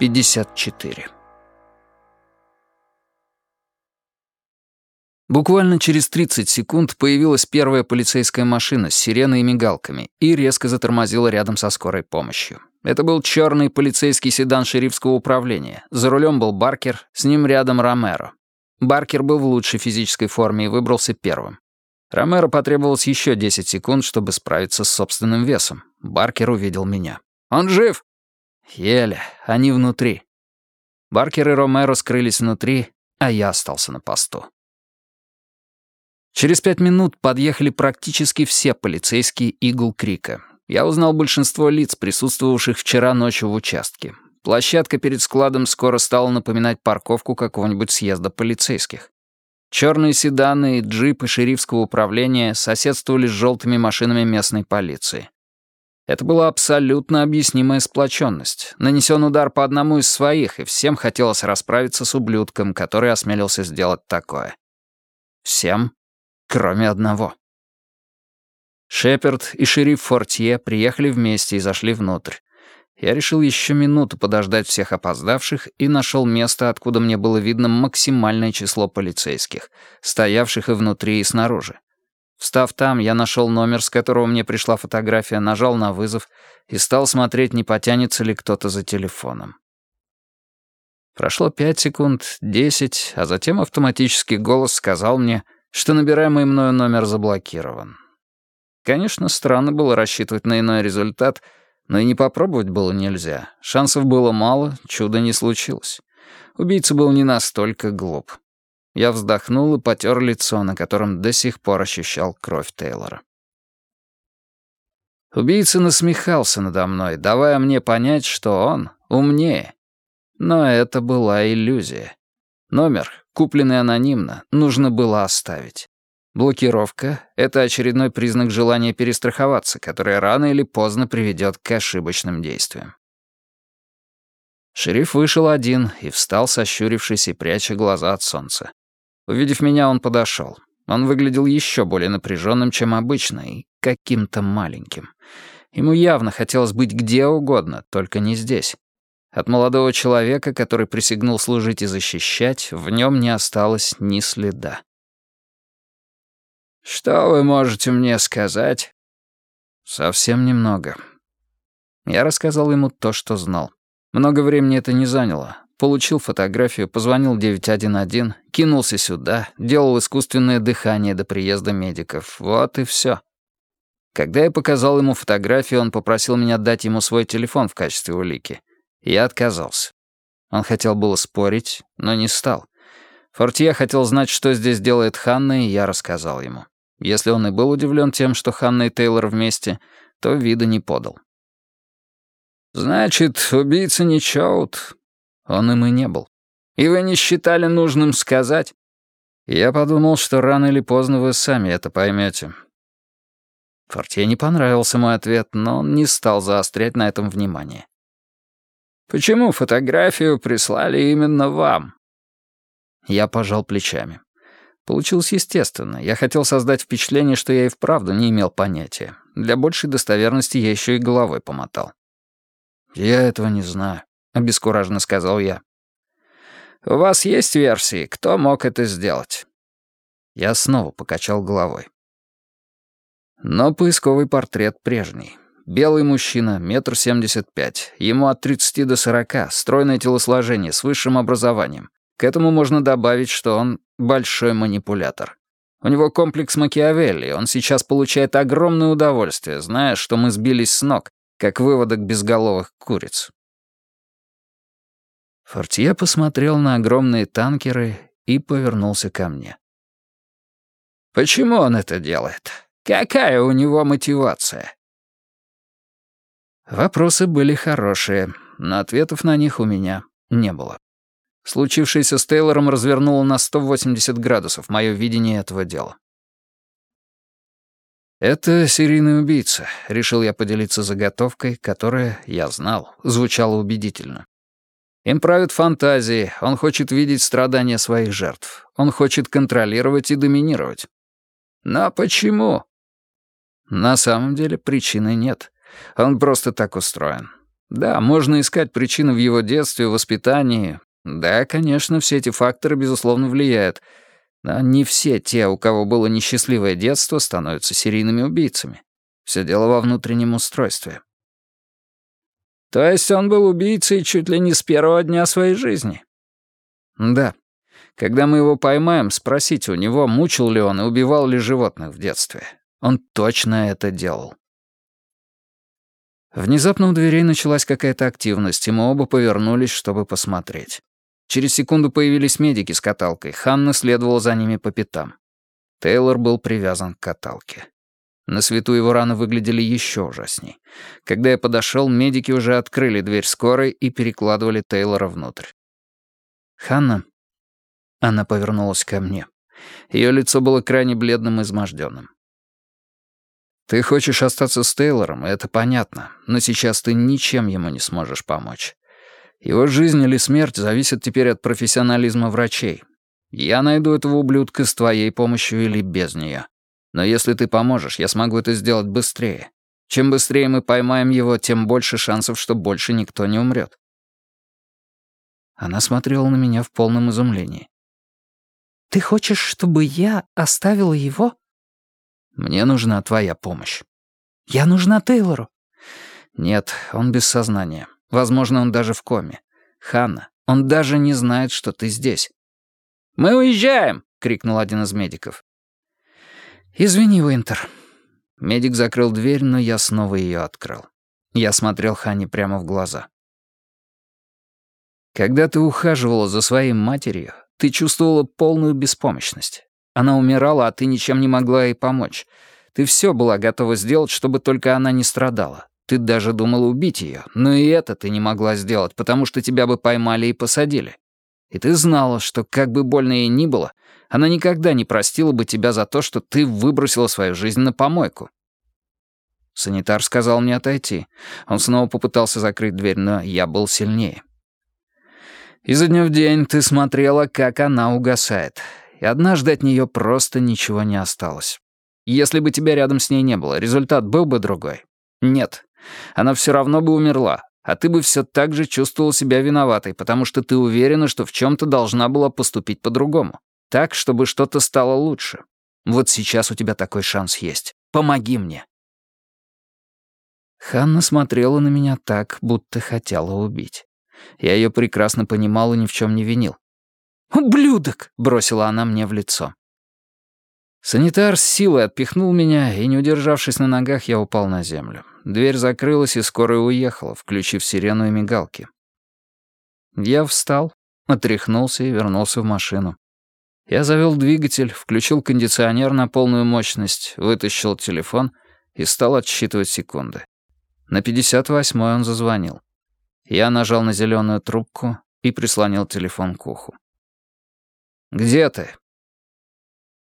54. Буквально через 30 секунд появилась первая полицейская машина с сиреной и мигалками и резко затормозила рядом со скорой помощью. Это был черный полицейский седан шерифского управления. За рулем был Баркер, с ним рядом Ромеро. Баркер был в лучшей физической форме и выбрался первым. Ромеро потребовалось еще 10 секунд, чтобы справиться с собственным весом. Баркер увидел меня. «Он жив!» «Еле. Они внутри». Баркер и Ромеро скрылись внутри, а я остался на посту. Через пять минут подъехали практически все полицейские Игл Крика. Я узнал большинство лиц, присутствовавших вчера ночью в участке. Площадка перед складом скоро стала напоминать парковку какого-нибудь съезда полицейских. Черные седаны и джипы шерифского управления соседствовали с желтыми машинами местной полиции. Это была абсолютно объяснимая сплоченность. Нанесен удар по одному из своих, и всем хотелось расправиться с ублюдком, который осмелился сделать такое. Всем кроме одного. Шеперд и шериф Фортье приехали вместе и зашли внутрь. Я решил еще минуту подождать всех опоздавших и нашел место, откуда мне было видно максимальное число полицейских, стоявших и внутри, и снаружи. Встав там, я нашел номер, с которого мне пришла фотография, нажал на вызов и стал смотреть, не потянется ли кто-то за телефоном. Прошло пять секунд, десять, а затем автоматический голос сказал мне — что набираемый мною номер заблокирован. Конечно, странно было рассчитывать на иной результат, но и не попробовать было нельзя. Шансов было мало, чуда не случилось. Убийца был не настолько глуп. Я вздохнул и потер лицо, на котором до сих пор ощущал кровь Тейлора. Убийца насмехался надо мной, давая мне понять, что он умнее. Но это была иллюзия. Номер, купленный анонимно, нужно было оставить. Блокировка — это очередной признак желания перестраховаться, которое рано или поздно приведет к ошибочным действиям. Шериф вышел один и встал, сощурившись и пряча глаза от солнца. Увидев меня, он подошел. Он выглядел еще более напряженным, чем обычно, и каким-то маленьким. Ему явно хотелось быть где угодно, только не здесь. От молодого человека, который присягнул служить и защищать, в нем не осталось ни следа. «Что вы можете мне сказать?» «Совсем немного». Я рассказал ему то, что знал. Много времени это не заняло. Получил фотографию, позвонил 911, кинулся сюда, делал искусственное дыхание до приезда медиков. Вот и все. Когда я показал ему фотографию, он попросил меня дать ему свой телефон в качестве улики. Я отказался. Он хотел было спорить, но не стал. Фортье хотел знать, что здесь делает Ханна, и я рассказал ему. Если он и был удивлен тем, что Ханна и Тейлор вместе, то вида не подал. «Значит, убийца не Чоут?» Он им и не был. «И вы не считали нужным сказать?» Я подумал, что рано или поздно вы сами это поймете. Фортье не понравился мой ответ, но он не стал заострять на этом внимание. Почему фотографию прислали именно вам?» Я пожал плечами. Получилось естественно. Я хотел создать впечатление, что я и вправду не имел понятия. Для большей достоверности я еще и головой помотал. «Я этого не знаю», — обескураженно сказал я. «У вас есть версии, кто мог это сделать?» Я снова покачал головой. Но поисковый портрет прежний. Белый мужчина, метр семьдесят пять. Ему от тридцати до сорока, стройное телосложение, с высшим образованием. К этому можно добавить, что он большой манипулятор. У него комплекс Макиавелли, он сейчас получает огромное удовольствие, зная, что мы сбились с ног, как выводок безголовых куриц. Фортье посмотрел на огромные танкеры и повернулся ко мне. «Почему он это делает? Какая у него мотивация?» Вопросы были хорошие, но ответов на них у меня не было. Случившееся с Тейлором развернуло на 180 градусов мое видение этого дела. «Это серийный убийца», — решил я поделиться заготовкой, которая, я знал, звучала убедительно. Им правят фантазии, он хочет видеть страдания своих жертв. Он хочет контролировать и доминировать. Но почему? На самом деле причины нет. Он просто так устроен. Да, можно искать причины в его детстве, воспитании. Да, конечно, все эти факторы, безусловно, влияют. Но не все те, у кого было несчастливое детство, становятся серийными убийцами. Все дело во внутреннем устройстве. То есть он был убийцей чуть ли не с первого дня своей жизни? Да. Когда мы его поймаем, спросите у него, мучил ли он и убивал ли животных в детстве. Он точно это делал. Внезапно у дверей началась какая-то активность, и мы оба повернулись, чтобы посмотреть. Через секунду появились медики с каталкой. Ханна следовала за ними по пятам. Тейлор был привязан к каталке. На свету его раны выглядели еще ужасней. Когда я подошел, медики уже открыли дверь скорой и перекладывали Тейлора внутрь. «Ханна?» Она повернулась ко мне. Ее лицо было крайне бледным и изможденным. Ты хочешь остаться с Тейлором, это понятно, но сейчас ты ничем ему не сможешь помочь. Его жизнь или смерть зависит теперь от профессионализма врачей. Я найду этого ублюдка с твоей помощью или без нее. Но если ты поможешь, я смогу это сделать быстрее. Чем быстрее мы поймаем его, тем больше шансов, что больше никто не умрет. Она смотрела на меня в полном изумлении. «Ты хочешь, чтобы я оставила его?» Мне нужна твоя помощь». «Я нужна Тейлору». «Нет, он без сознания. Возможно, он даже в коме. Ханна, он даже не знает, что ты здесь». «Мы уезжаем!» — крикнул один из медиков. «Извини, Уинтер». Медик закрыл дверь, но я снова ее открыл. Я смотрел Ханне прямо в глаза. «Когда ты ухаживала за своей матерью, ты чувствовала полную беспомощность. Она умирала, а ты ничем не могла ей помочь. Ты все была готова сделать, чтобы только она не страдала. Ты даже думала убить ее, но и это ты не могла сделать, потому что тебя бы поймали и посадили. И ты знала, что как бы больно ей ни было, она никогда не простила бы тебя за то, что ты выбросила свою жизнь на помойку. Санитар сказал мне отойти. Он снова попытался закрыть дверь, но я был сильнее. Изо дня в день ты смотрела, как она угасает и однажды от нее просто ничего не осталось. Если бы тебя рядом с ней не было, результат был бы другой? Нет. Она все равно бы умерла, а ты бы все так же чувствовал себя виноватой, потому что ты уверена, что в чем-то должна была поступить по-другому. Так, чтобы что-то стало лучше. Вот сейчас у тебя такой шанс есть. Помоги мне. Ханна смотрела на меня так, будто хотела убить. Я ее прекрасно понимал и ни в чем не винил. «Ублюдок!» — бросила она мне в лицо. Санитар с силой отпихнул меня, и, не удержавшись на ногах, я упал на землю. Дверь закрылась, и скорая уехала, включив сирену и мигалки. Я встал, отряхнулся и вернулся в машину. Я завел двигатель, включил кондиционер на полную мощность, вытащил телефон и стал отсчитывать секунды. На 58-й он зазвонил. Я нажал на зеленую трубку и прислонил телефон к уху. «Где ты?»